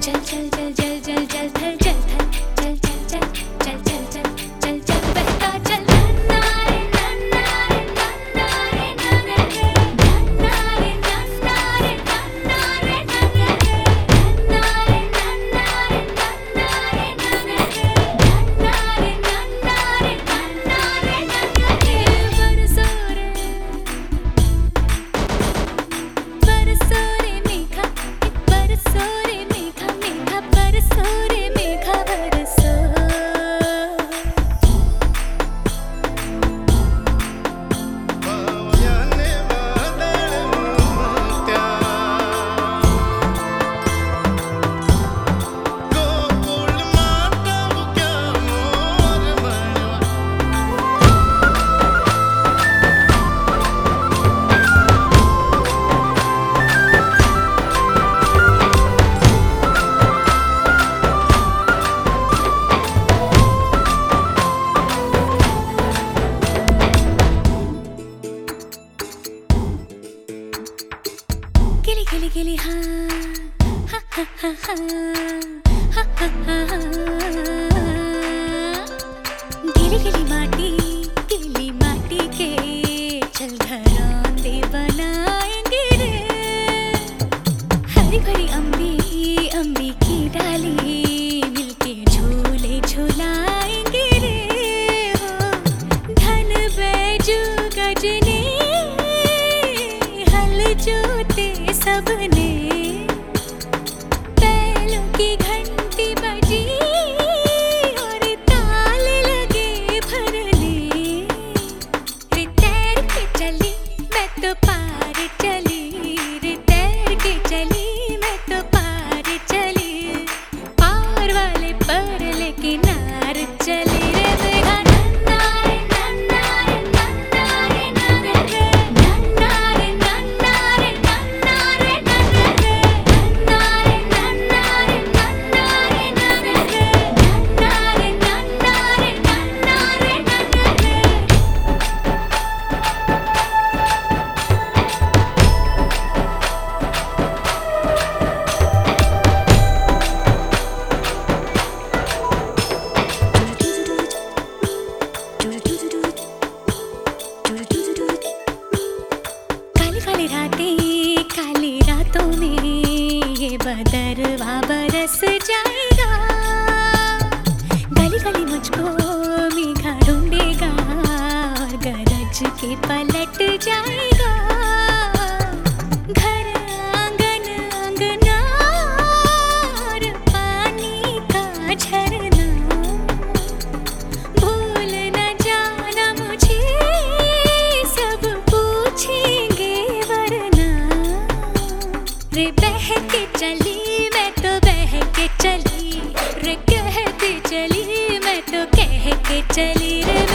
cha 渐 के लिए हाँ हाँ माटी, गिली माटी के चल घराते बनाएँगे रे। हरी भरी अम्बी अम्बी की डाली। take care. चली रे